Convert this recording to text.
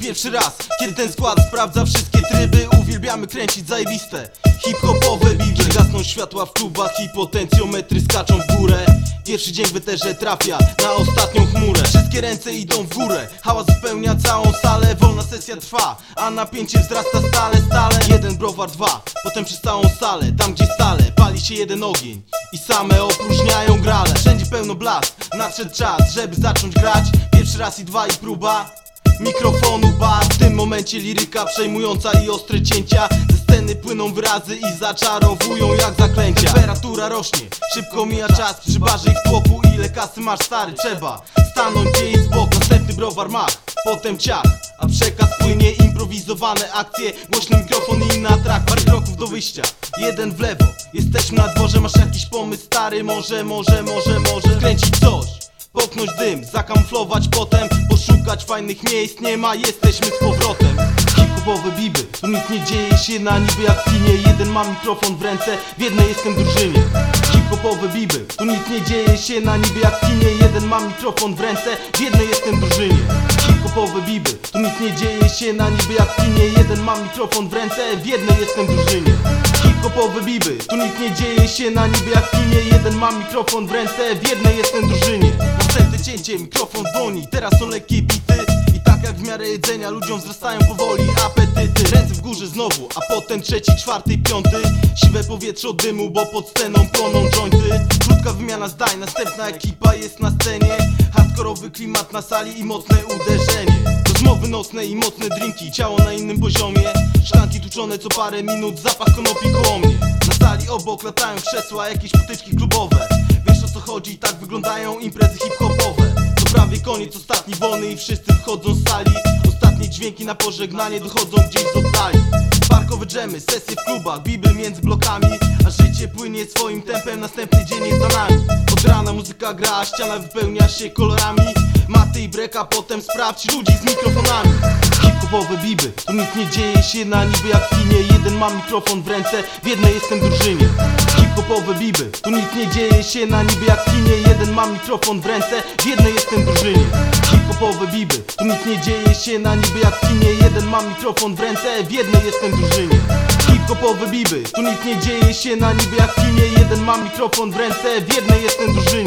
pierwszy raz Kiedy ten skład sprawdza wszystkie tryby. Uwielbiamy kręcić zajebiste. Hip-hopowe biby Gasną światła w klubach i potencjometry skaczą w górę. Pierwszy dzień w trafia na ostatnią chmurę. Wszystkie ręce idą w górę. Hałas wypełnia całą salę. Wolna sesja trwa, a napięcie wzrasta stale, stale. Jeden browar, dwa, potem przez całą salę Tam gdzie stale, pali się jeden ogień I same opróżniają grale. Wszędzie pełno blask, nadszedł czas, żeby zacząć grać. Pierwszy raz i dwa i próba Mikrofonu bas, w tym momencie liryka przejmująca i ostre cięcia. Ze sceny płyną wyrazy i zaczarowują jak zaklęcia. Temperatura rośnie, szybko mija czas. Przy barze ich tłoku, ile kasy masz stary? Trzeba stanąć gdzieś z boku Następny browar mach, potem ciach. A przekaz płynie, improwizowane akcje. Głośny mikrofon i na trak Parę kroków do wyjścia, jeden w lewo Jesteśmy na dworze, masz jakiś pomysł stary? Może, może, może, może Skręcić coś Popchnąć dym, zakamuflować potem Poszukać fajnych miejsc, nie ma, jesteśmy z powrotem. Hip-hopowe biby, tu nic nie dzieje się na niby jak w kinie. Jeden ma mikrofon w ręce, w jednej jestem drużynie. Hip-hopowe biby, tu nic nie dzieje się na niby jak w kinie. Jeden ma mikrofon w ręce, w jednej jestem drużynie Hip-hopowe biby, tu nic nie dzieje się na niby jak w kinie. Jeden ma mikrofon w ręce, w jednej jestem drużynie. Hip-hopowe biby, tu nic nie dzieje się na niby jak w kinie. Jeden ma mikrofon w ręce, w jednej jestem drużynie. Następne cięcie, mikrofon dzwoni, teraz są lekkie bity jak w miarę jedzenia. Ludziom wzrastają powoli apetyty. Ręce w górze znowu, a potem trzeci, czwarty, piąty. Siwe powietrze od dymu, bo pod sceną płoną jointy. Krótka wymiana zdań, następna ekipa jest na scenie. Hardkorowy klimat na sali i mocne uderzenie. Rozmowy nocne i mocne drinki, ciało na innym poziomie. Szklanki tuczone co parę minut, zapach konopi koło mnie. Na sali obok latają krzesła, jakieś potyczki klubowe. Wiesz o co chodzi, tak wyglądają imprezy hip-hopowe prawie koniec, ostatni wolny i wszyscy wchodzą z sali. Ostatnie dźwięki na pożegnanie dochodzą gdzieś z oddali. Parkowe dżemy, sesje w klubach, bibel między blokami. A życie płynie swoim tempem, następny dzień jest za nami. Od rana muzyka gra, a ściana wypełnia się kolorami. Maty i breka, potem sprawdź ludzi z mikrofonami Hip-hopowe biby, tu nic nie dzieje się na niby jak w kinie. Jeden ma mikrofon w ręce, w jednej jestem drużynie. Hip-hopowe biby, tu nic nie dzieje się na niby jak w kinie. Jeden ma mikrofon w ręce, w jednej jestem drużynie. Hip-hopowe biby, tu nic nie dzieje się na niby jak w kinie. Jeden ma mikrofon w ręce, w jednej jestem drużynie. Hip-hopowe biby, tu nic nie dzieje się na niby jak w kinie. Jeden ma mikrofon w ręce, w jednej jestem drużynie